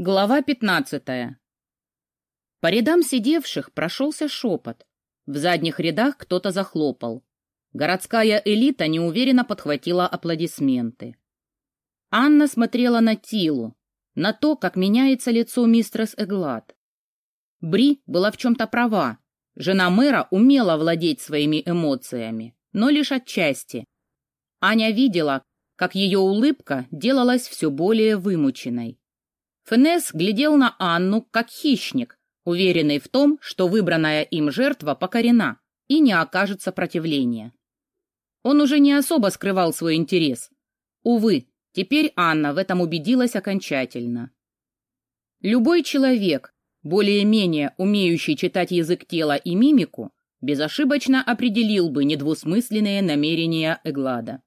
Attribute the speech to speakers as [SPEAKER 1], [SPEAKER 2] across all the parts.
[SPEAKER 1] Глава пятнадцатая. По рядам сидевших прошелся шепот. В задних рядах кто-то захлопал. Городская элита неуверенно подхватила аплодисменты. Анна смотрела на Тилу, на то, как меняется лицо мистерс Эглад. Бри была в чем-то права. Жена мэра умела владеть своими эмоциями, но лишь отчасти. Аня видела, как ее улыбка делалась все более вымученной. Фенес глядел на Анну как хищник, уверенный в том, что выбранная им жертва покорена и не окажет сопротивления. Он уже не особо скрывал свой интерес. Увы, теперь Анна в этом убедилась окончательно. Любой человек, более-менее умеющий читать язык тела и мимику, безошибочно определил бы недвусмысленные намерения Эглада.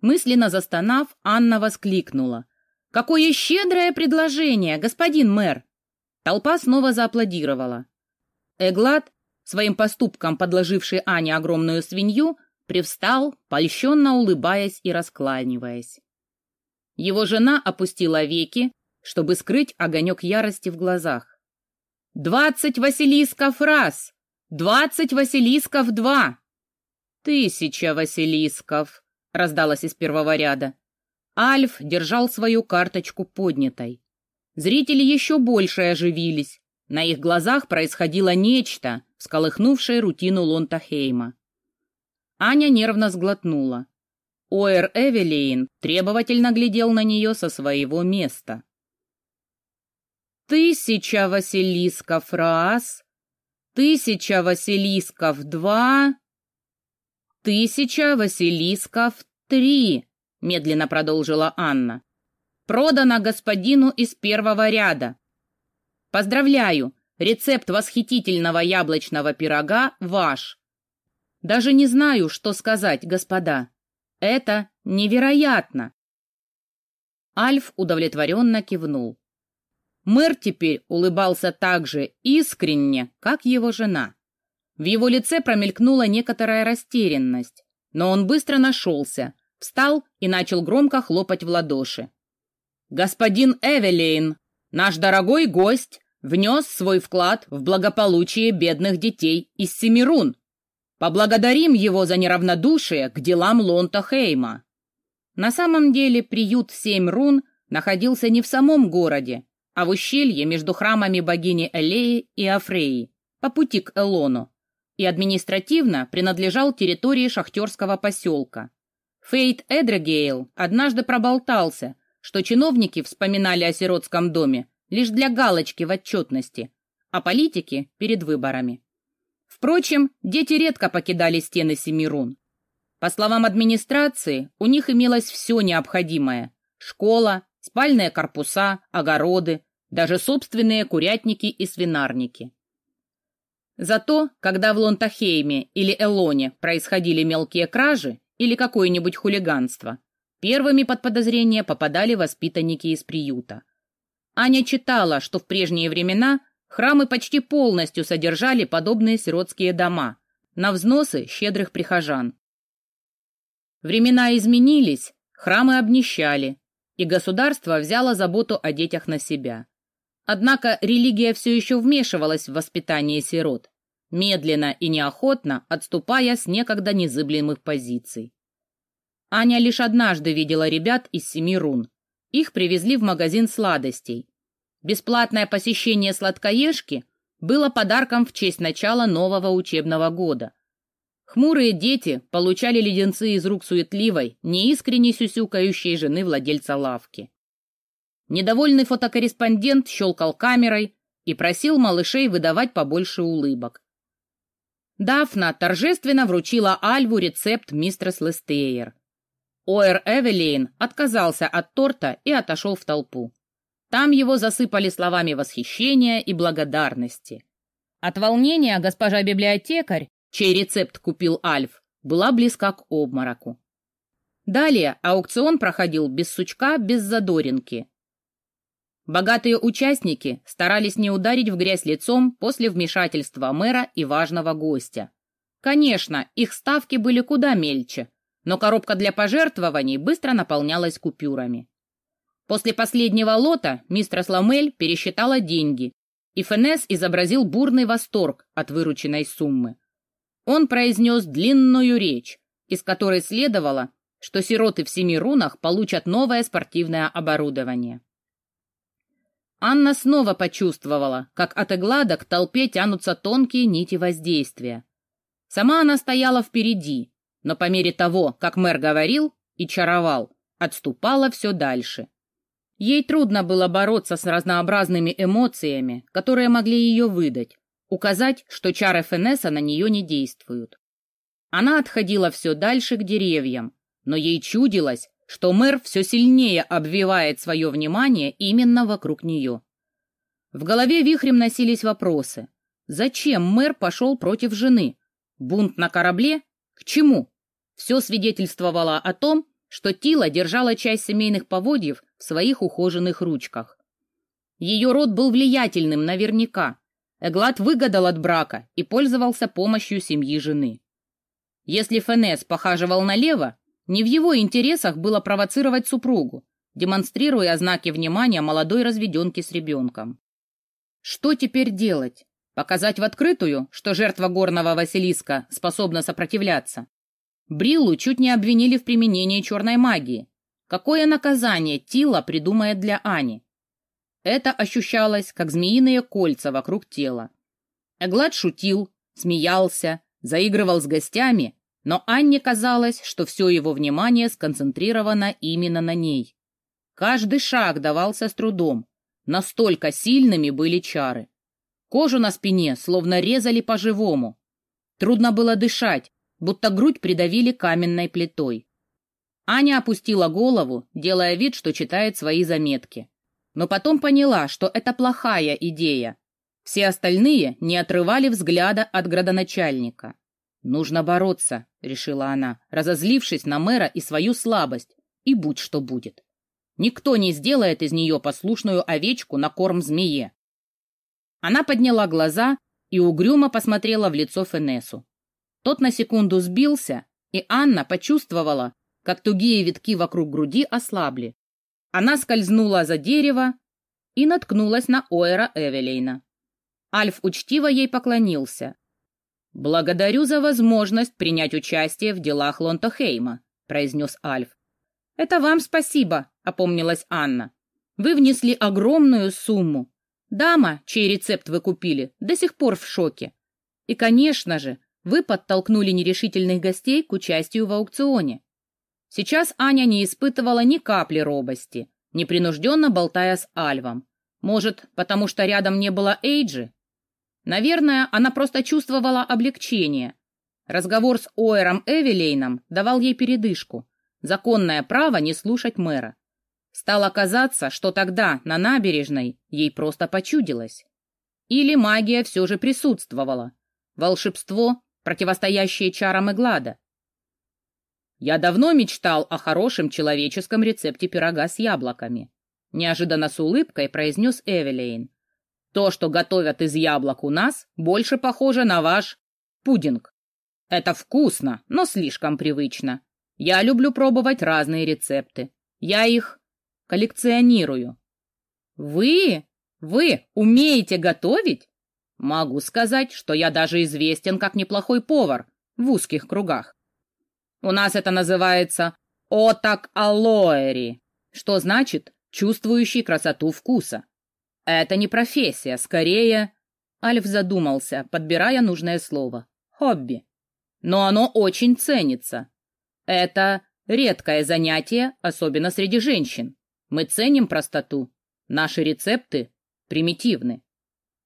[SPEAKER 1] Мысленно застонав, Анна воскликнула. «Какое щедрое предложение, господин мэр!» Толпа снова зааплодировала. Эглад, своим поступком подложивший Ане огромную свинью, привстал, польщенно улыбаясь и раскланиваясь. Его жена опустила веки, чтобы скрыть огонек ярости в глазах. «Двадцать Василисков раз! Двадцать Василисков два!» «Тысяча Василисков!» — раздалось из первого ряда. Альф держал свою карточку поднятой. Зрители еще больше оживились. На их глазах происходило нечто, всколыхнувшее рутину Лонтахейма. Аня нервно сглотнула. Оэр Эвелейн требовательно глядел на нее со своего места. «Тысяча Василисков раз, тысяча Василисков два, тысяча Василисков три», медленно продолжила Анна. Продано господину из первого ряда. Поздравляю, рецепт восхитительного яблочного пирога ваш. Даже не знаю, что сказать, господа. Это невероятно. Альф удовлетворенно кивнул. Мэр теперь улыбался так же искренне, как его жена. В его лице промелькнула некоторая растерянность, но он быстро нашелся, встал и начал громко хлопать в ладоши. «Господин Эвелейн, наш дорогой гость, внес свой вклад в благополучие бедных детей из Семирун. Поблагодарим его за неравнодушие к делам Лонта Хейма». На самом деле приют Семь Рун находился не в самом городе, а в ущелье между храмами богини Элеи и Афреи, по пути к Элону, и административно принадлежал территории шахтерского поселка. Фейт Эдрегейл однажды проболтался, что чиновники вспоминали о сиротском доме лишь для галочки в отчетности, а политики — перед выборами. Впрочем, дети редко покидали стены Семирун. По словам администрации, у них имелось все необходимое — школа, спальные корпуса, огороды, даже собственные курятники и свинарники. Зато, когда в Лонтахейме или Элоне происходили мелкие кражи, или какое-нибудь хулиганство. Первыми под подозрение попадали воспитанники из приюта. Аня читала, что в прежние времена храмы почти полностью содержали подобные сиротские дома на взносы щедрых прихожан. Времена изменились, храмы обнищали, и государство взяло заботу о детях на себя. Однако религия все еще вмешивалась в воспитание сирот медленно и неохотно отступая с некогда незыблемых позиций. Аня лишь однажды видела ребят из семи рун. Их привезли в магазин сладостей. Бесплатное посещение сладкоежки было подарком в честь начала нового учебного года. Хмурые дети получали леденцы из рук суетливой, неискренне сюсюкающей жены владельца лавки. Недовольный фотокорреспондент щелкал камерой и просил малышей выдавать побольше улыбок. Дафна торжественно вручила Альву рецепт мистерс Лестейер. Оэр Эвелейн отказался от торта и отошел в толпу. Там его засыпали словами восхищения и благодарности. От волнения госпожа библиотекарь, чей рецепт купил Альф, была близка к обмороку. Далее аукцион проходил без сучка, без задоринки. Богатые участники старались не ударить в грязь лицом после вмешательства мэра и важного гостя. Конечно, их ставки были куда мельче, но коробка для пожертвований быстро наполнялась купюрами. После последнего лота мистер Ламель пересчитала деньги, и Фенес изобразил бурный восторг от вырученной суммы. Он произнес длинную речь, из которой следовало, что сироты в семи рунах получат новое спортивное оборудование. Анна снова почувствовала, как от Эглада к толпе тянутся тонкие нити воздействия. Сама она стояла впереди, но по мере того, как мэр говорил и чаровал, отступала все дальше. Ей трудно было бороться с разнообразными эмоциями, которые могли ее выдать, указать, что чары Фенеса на нее не действуют. Она отходила все дальше к деревьям, но ей чудилось, что мэр все сильнее обвивает свое внимание именно вокруг нее. В голове вихрем носились вопросы. Зачем мэр пошел против жены? Бунт на корабле? К чему? Все свидетельствовало о том, что Тила держала часть семейных поводьев в своих ухоженных ручках. Ее род был влиятельным наверняка. Эглад выгадал от брака и пользовался помощью семьи жены. Если Фенес похаживал налево, не в его интересах было провоцировать супругу, демонстрируя знаки внимания молодой разведенки с ребенком. Что теперь делать? Показать в открытую, что жертва горного Василиска способна сопротивляться? Бриллу чуть не обвинили в применении черной магии. Какое наказание Тила придумает для Ани? Это ощущалось, как змеиные кольца вокруг тела. Эглад шутил, смеялся, заигрывал с гостями, но Анне казалось, что все его внимание сконцентрировано именно на ней. Каждый шаг давался с трудом, настолько сильными были чары. Кожу на спине словно резали по-живому. Трудно было дышать, будто грудь придавили каменной плитой. Аня опустила голову, делая вид, что читает свои заметки. Но потом поняла, что это плохая идея. Все остальные не отрывали взгляда от градоначальника. «Нужно бороться», — решила она, разозлившись на мэра и свою слабость, и будь что будет. Никто не сделает из нее послушную овечку на корм змее. Она подняла глаза и угрюмо посмотрела в лицо Фенесу. Тот на секунду сбился, и Анна почувствовала, как тугие витки вокруг груди ослабли. Она скользнула за дерево и наткнулась на Оэра Эвелейна. Альф учтиво ей поклонился, «Благодарю за возможность принять участие в делах Лонтохейма», — произнес Альф. «Это вам спасибо», — опомнилась Анна. «Вы внесли огромную сумму. Дама, чей рецепт вы купили, до сих пор в шоке. И, конечно же, вы подтолкнули нерешительных гостей к участию в аукционе. Сейчас Аня не испытывала ни капли робости, непринужденно болтая с Альвом. Может, потому что рядом не было Эйджи? Наверное, она просто чувствовала облегчение. Разговор с Оэром Эвелейном давал ей передышку. Законное право не слушать мэра. Стало казаться, что тогда на набережной ей просто почудилось. Или магия все же присутствовала. Волшебство, противостоящее чарам Эглада. Я давно мечтал о хорошем человеческом рецепте пирога с яблоками. Неожиданно с улыбкой произнес Эвелейн. То, что готовят из яблок у нас, больше похоже на ваш пудинг. Это вкусно, но слишком привычно. Я люблю пробовать разные рецепты. Я их коллекционирую. Вы? Вы умеете готовить? Могу сказать, что я даже известен как неплохой повар в узких кругах. У нас это называется отак алоэри, что значит чувствующий красоту вкуса. Это не профессия, скорее... Альф задумался, подбирая нужное слово. Хобби. Но оно очень ценится. Это редкое занятие, особенно среди женщин. Мы ценим простоту. Наши рецепты примитивны.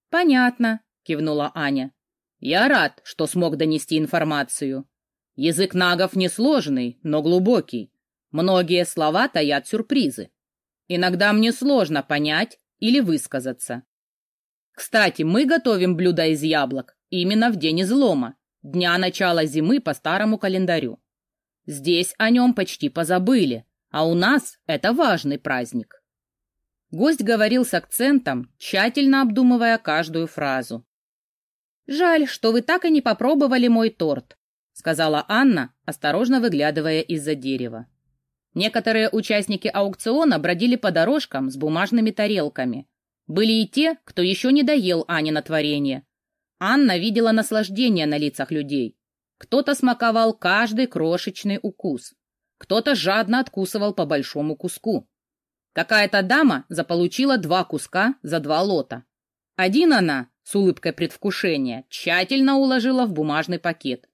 [SPEAKER 1] Понятно, кивнула Аня. Я рад, что смог донести информацию. Язык нагов несложный, но глубокий. Многие слова таят сюрпризы. Иногда мне сложно понять, или высказаться. Кстати, мы готовим блюдо из яблок именно в день излома, дня начала зимы по старому календарю. Здесь о нем почти позабыли, а у нас это важный праздник. Гость говорил с акцентом, тщательно обдумывая каждую фразу. «Жаль, что вы так и не попробовали мой торт», — сказала Анна, осторожно выглядывая из-за дерева. Некоторые участники аукциона бродили по дорожкам с бумажными тарелками. Были и те, кто еще не доел Анина творение. Анна видела наслаждение на лицах людей. Кто-то смаковал каждый крошечный укус. Кто-то жадно откусывал по большому куску. Какая-то дама заполучила два куска за два лота. Один она, с улыбкой предвкушения, тщательно уложила в бумажный пакет.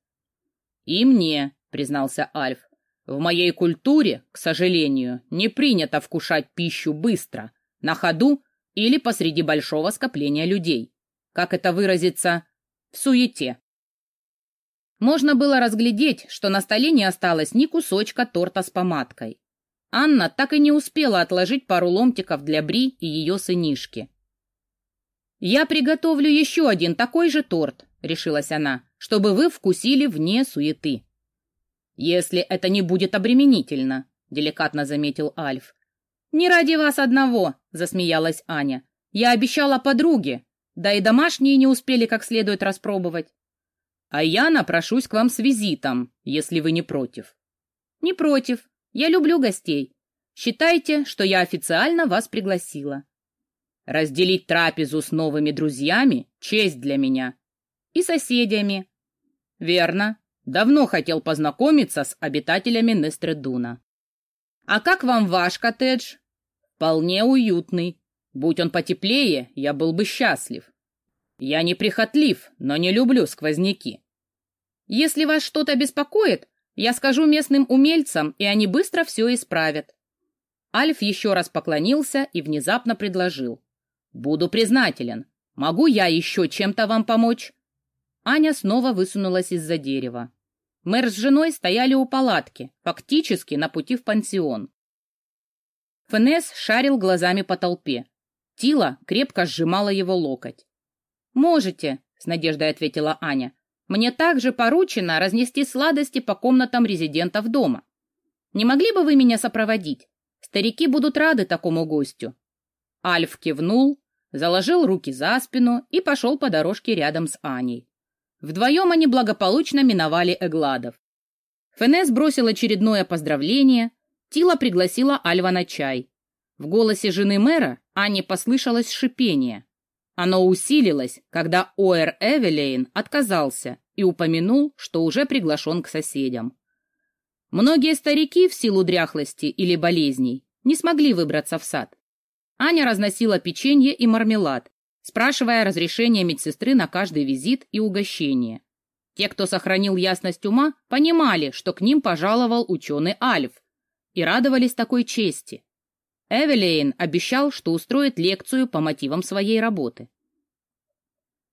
[SPEAKER 1] «И мне», — признался Альф, — «в моей культуре, к сожалению, не принято вкушать пищу быстро, на ходу или посреди большого скопления людей. Как это выразиться? В суете». Можно было разглядеть, что на столе не осталось ни кусочка торта с помадкой. Анна так и не успела отложить пару ломтиков для Бри и ее сынишки. «Я приготовлю еще один такой же торт», — решилась она, «чтобы вы вкусили вне суеты». «Если это не будет обременительно», — деликатно заметил Альф. «Не ради вас одного», — засмеялась Аня. «Я обещала подруге, да и домашние не успели как следует распробовать. А я напрошусь к вам с визитом, если вы не против». «Не против», я люблю гостей. Считайте, что я официально вас пригласила. Разделить трапезу с новыми друзьями — честь для меня. И соседями. Верно. Давно хотел познакомиться с обитателями Нестредуна. А как вам ваш коттедж? Вполне уютный. Будь он потеплее, я был бы счастлив. Я не прихотлив, но не люблю сквозняки. Если вас что-то беспокоит, я скажу местным умельцам, и они быстро все исправят. Альф еще раз поклонился и внезапно предложил. «Буду признателен. Могу я еще чем-то вам помочь?» Аня снова высунулась из-за дерева. Мэр с женой стояли у палатки, фактически на пути в пансион. Фенес шарил глазами по толпе. Тила крепко сжимала его локоть. «Можете», — с надеждой ответила Аня. Мне также поручено разнести сладости по комнатам резидентов дома. Не могли бы вы меня сопроводить? Старики будут рады такому гостю». Альф кивнул, заложил руки за спину и пошел по дорожке рядом с Аней. Вдвоем они благополучно миновали Эгладов. Фенес бросил очередное поздравление, Тила пригласила Альва на чай. В голосе жены мэра Ане послышалось шипение. Оно усилилось, когда Оэр Эвелейн отказался и упомянул, что уже приглашен к соседям. Многие старики в силу дряхлости или болезней не смогли выбраться в сад. Аня разносила печенье и мармелад, спрашивая разрешения медсестры на каждый визит и угощение. Те, кто сохранил ясность ума, понимали, что к ним пожаловал ученый Альф, и радовались такой чести. Эвелейн обещал, что устроит лекцию по мотивам своей работы.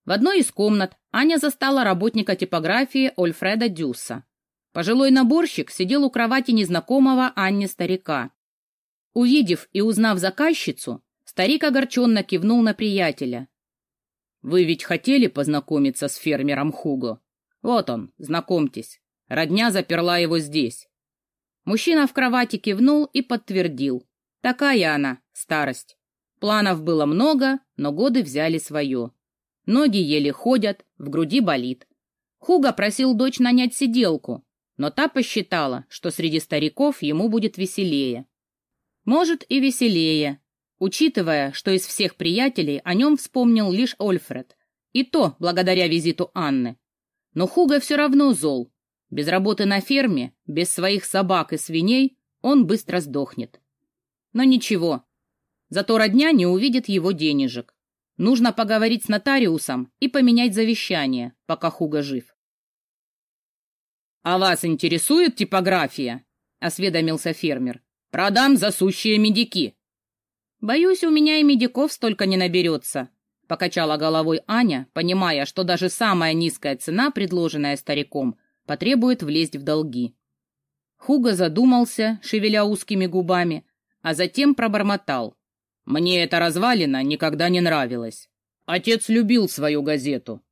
[SPEAKER 1] В одной из комнат Аня застала работника типографии Ольфреда Дюса. Пожилой наборщик сидел у кровати незнакомого Анне старика. Увидев и узнав заказчицу, старик огорченно кивнул на приятеля. «Вы ведь хотели познакомиться с фермером Хуго? Вот он, знакомьтесь. Родня заперла его здесь». Мужчина в кровати кивнул и подтвердил. Такая она, старость. Планов было много, но годы взяли свое. Ноги еле ходят, в груди болит. Хуга просил дочь нанять сиделку, но та посчитала, что среди стариков ему будет веселее. Может, и веселее, учитывая, что из всех приятелей о нем вспомнил лишь Ольфред, и то благодаря визиту Анны. Но Хуга все равно зол. Без работы на ферме, без своих собак и свиней он быстро сдохнет. Но ничего. Зато родня не увидит его денежек. Нужно поговорить с нотариусом и поменять завещание, пока Хуга жив. «А вас интересует типография?» — осведомился фермер. «Продам засущие медики». «Боюсь, у меня и медиков столько не наберется», — покачала головой Аня, понимая, что даже самая низкая цена, предложенная стариком, потребует влезть в долги. Хуга задумался, шевеля узкими губами, а затем пробормотал. «Мне эта развалина никогда не нравилась. Отец любил свою газету.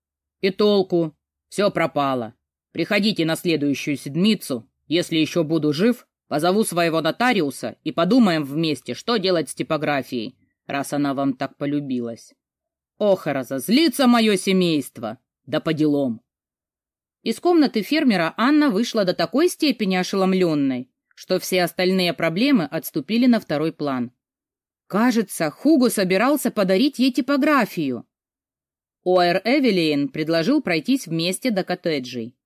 [SPEAKER 1] И толку. Все пропало. Приходите на следующую седмицу. Если еще буду жив, позову своего нотариуса и подумаем вместе, что делать с типографией, раз она вам так полюбилась. Ох, разозлится мое семейство. Да по делам». Из комнаты фермера Анна вышла до такой степени ошеломленной, что все остальные проблемы отступили на второй план. Кажется, Хуго собирался подарить ей типографию. Оэр Эвелин предложил пройтись вместе до коттеджей.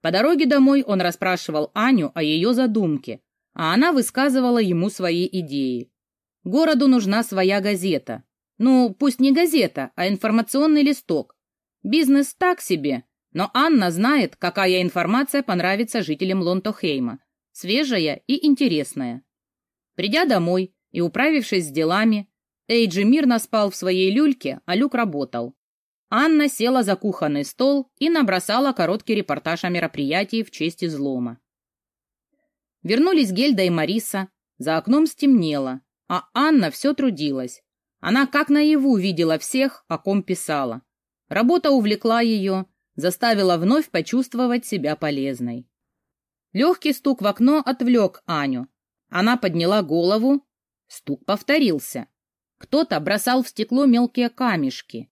[SPEAKER 1] По дороге домой он расспрашивал Аню о ее задумке, а она высказывала ему свои идеи. Городу нужна своя газета. Ну, пусть не газета, а информационный листок. Бизнес так себе, но Анна знает, какая информация понравится жителям Лонтохейма. Свежая и интересная. Придя домой и управившись с делами, Эйджи мирно спал в своей люльке, а Люк работал. Анна села за кухонный стол и набросала короткий репортаж о мероприятии в честь излома. Вернулись Гельда и Мариса, за окном стемнело, а Анна все трудилась. Она как наяву видела всех, о ком писала. Работа увлекла ее, заставила вновь почувствовать себя полезной. Легкий стук в окно отвлек Аню. Она подняла голову. Стук повторился. Кто-то бросал в стекло мелкие камешки.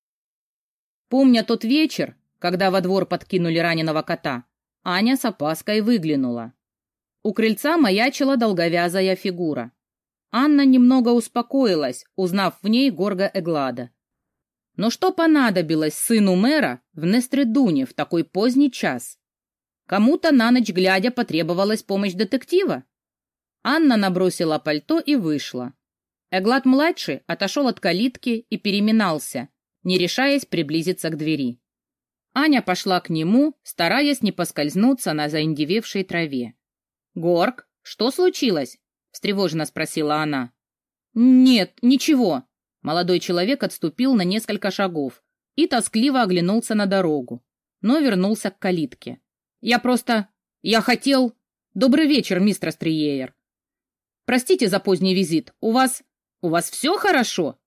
[SPEAKER 1] Помня тот вечер, когда во двор подкинули раненого кота, Аня с опаской выглянула. У крыльца маячила долговязая фигура. Анна немного успокоилась, узнав в ней Горга Эглада. Но что понадобилось сыну мэра в Нестредуне в такой поздний час? Кому-то на ночь глядя потребовалась помощь детектива? Анна набросила пальто и вышла. Эглад-младший отошел от калитки и переминался, не решаясь приблизиться к двери. Аня пошла к нему, стараясь не поскользнуться на заиндевевшей траве. «Горг, что случилось?» — встревоженно спросила она. «Нет, ничего». Молодой человек отступил на несколько шагов и тоскливо оглянулся на дорогу, но вернулся к калитке. «Я просто... Я хотел... Добрый вечер, мистер Стриеер. Простите за поздний визит. У вас... У вас все хорошо?»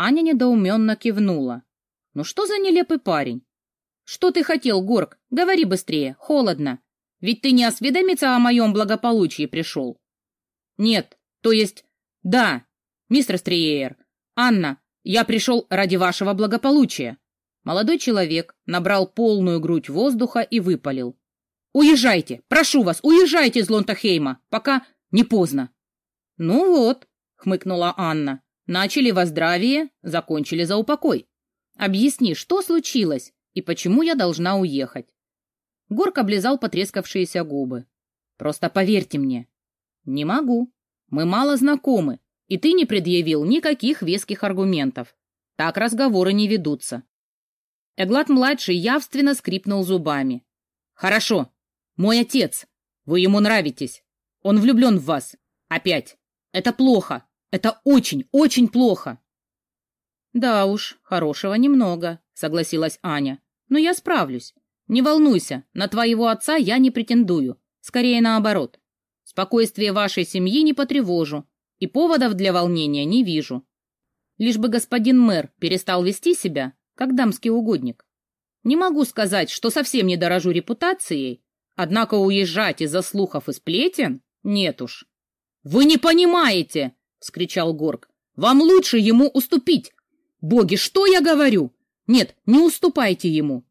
[SPEAKER 1] Аня недоуменно кивнула. «Ну что за нелепый парень?» «Что ты хотел, Горг? Говори быстрее, холодно. Ведь ты не осведомиться о моем благополучии пришел». «Нет, то есть... Да, мистер Стриеер. Анна, я пришел ради вашего благополучия». Молодой человек набрал полную грудь воздуха и выпалил. «Уезжайте! Прошу вас, уезжайте из Лонтахейма, пока не поздно!» «Ну вот», — хмыкнула Анна, Начали во здравие, закончили за упокой. Объясни, что случилось и почему я должна уехать. Горк облизал потрескавшиеся губы. Просто поверьте мне. Не могу. Мы мало знакомы, и ты не предъявил никаких веских аргументов. Так разговоры не ведутся. Эглат-младший явственно скрипнул зубами. «Хорошо. Мой отец. Вы ему нравитесь. Он влюблен в вас. Опять. Это плохо. Это очень, очень плохо. Да уж, хорошего немного, согласилась Аня. Но я справлюсь. Не волнуйся, на твоего отца я не претендую. Скорее наоборот. Спокойствие вашей семьи не потревожу, и поводов для волнения не вижу. Лишь бы господин мэр перестал вести себя, как дамский угодник. Не могу сказать, что совсем не дорожу репутацией, однако уезжать из-за слухов и сплетен нет уж. «Вы не понимаете!» — вскричал Горг. «Вам лучше ему уступить! Боги, что я говорю? Нет, не уступайте ему!»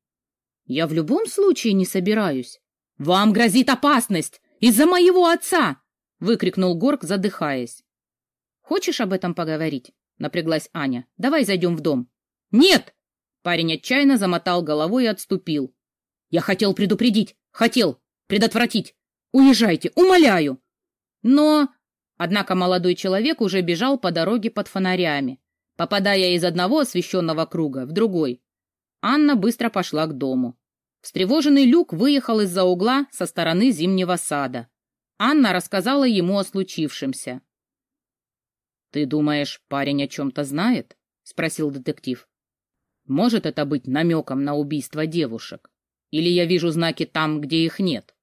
[SPEAKER 1] «Я в любом случае не собираюсь. Вам грозит опасность из-за моего отца!» — выкрикнул Горг, задыхаясь. «Хочешь об этом поговорить?» — напряглась Аня. «Давай зайдем в дом». «Нет!» — парень отчаянно замотал головой и отступил. «Я хотел предупредить, хотел предотвратить. Уезжайте, умоляю!» «Но...» Однако молодой человек уже бежал по дороге под фонарями, попадая из одного освещенного круга в другой. Анна быстро пошла к дому. Встревоженный Люк выехал из-за угла со стороны зимнего сада. Анна рассказала ему о случившемся. «Ты думаешь, парень о чем-то знает?» — спросил детектив. «Может это быть намеком на убийство девушек? Или я вижу знаки там, где их нет?»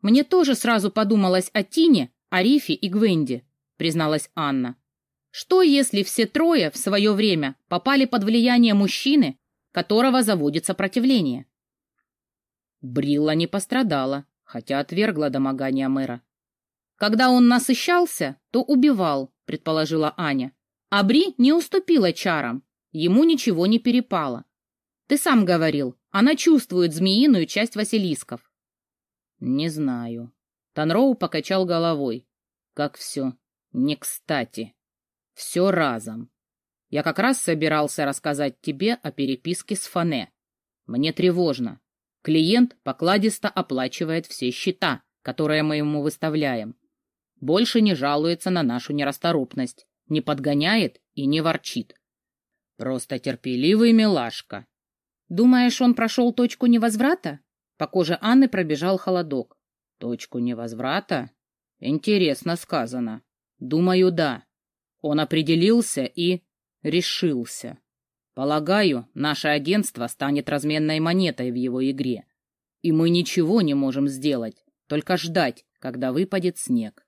[SPEAKER 1] Мне тоже сразу подумалось о Тине Арифе и Гвенди, призналась Анна. Что, если все трое в свое время попали под влияние мужчины, которого заводит сопротивление? Брилла не пострадала, хотя отвергла домогание мэра. Когда он насыщался, то убивал, предположила Аня. А Бри не уступила чарам, ему ничего не перепало. Ты сам говорил, она чувствует змеиную часть Василисков. Не знаю. Танроу покачал головой. Как все не кстати. Все разом. Я как раз собирался рассказать тебе о переписке с Фане. Мне тревожно. Клиент покладисто оплачивает все счета, которые мы ему выставляем. Больше не жалуется на нашу нерасторопность, не подгоняет и не ворчит. Просто терпеливый милашка. Думаешь, он прошел точку невозврата? По коже Анны пробежал холодок. Точку невозврата? Интересно сказано. Думаю, да. Он определился и решился. Полагаю, наше агентство станет разменной монетой в его игре. И мы ничего не можем сделать, только ждать, когда выпадет снег.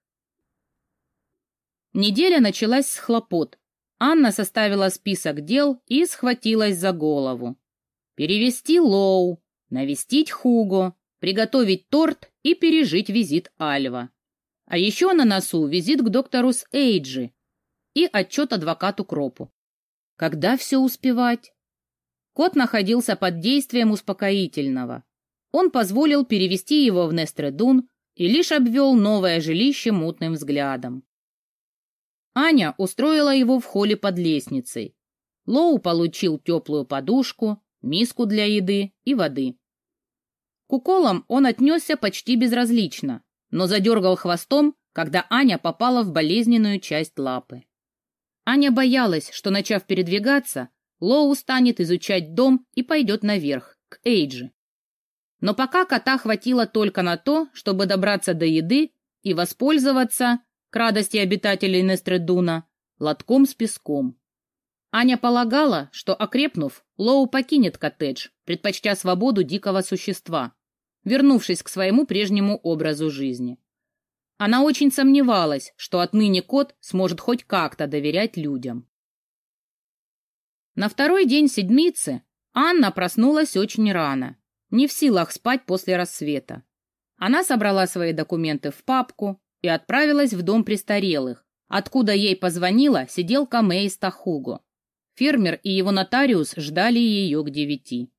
[SPEAKER 1] Неделя началась с хлопот. Анна составила список дел и схватилась за голову. Перевести Лоу, навестить Хуго, приготовить торт и пережить визит Альва. А еще на носу визит к доктору с Эйджи и отчет адвокату Кропу. Когда все успевать? Кот находился под действием успокоительного. Он позволил перевести его в Нестредун и лишь обвел новое жилище мутным взглядом. Аня устроила его в холле под лестницей. Лоу получил теплую подушку, миску для еды и воды. Уколам он отнесся почти безразлично, но задергал хвостом, когда Аня попала в болезненную часть лапы. Аня боялась, что, начав передвигаться, Лоу станет изучать дом и пойдет наверх, к Эйджи. Но пока кота хватило только на то, чтобы добраться до еды и воспользоваться, к радости обитателей Нестредуна, лотком с песком. Аня полагала, что, окрепнув, Лоу покинет коттедж, предпочтя свободу дикого существа, вернувшись к своему прежнему образу жизни. Она очень сомневалась, что отныне кот сможет хоть как-то доверять людям. На второй день седмицы Анна проснулась очень рано, не в силах спать после рассвета. Она собрала свои документы в папку и отправилась в дом престарелых, откуда ей позвонила сиделка Мэй Стахуго. Фермер и его нотариус ждали ее к девяти.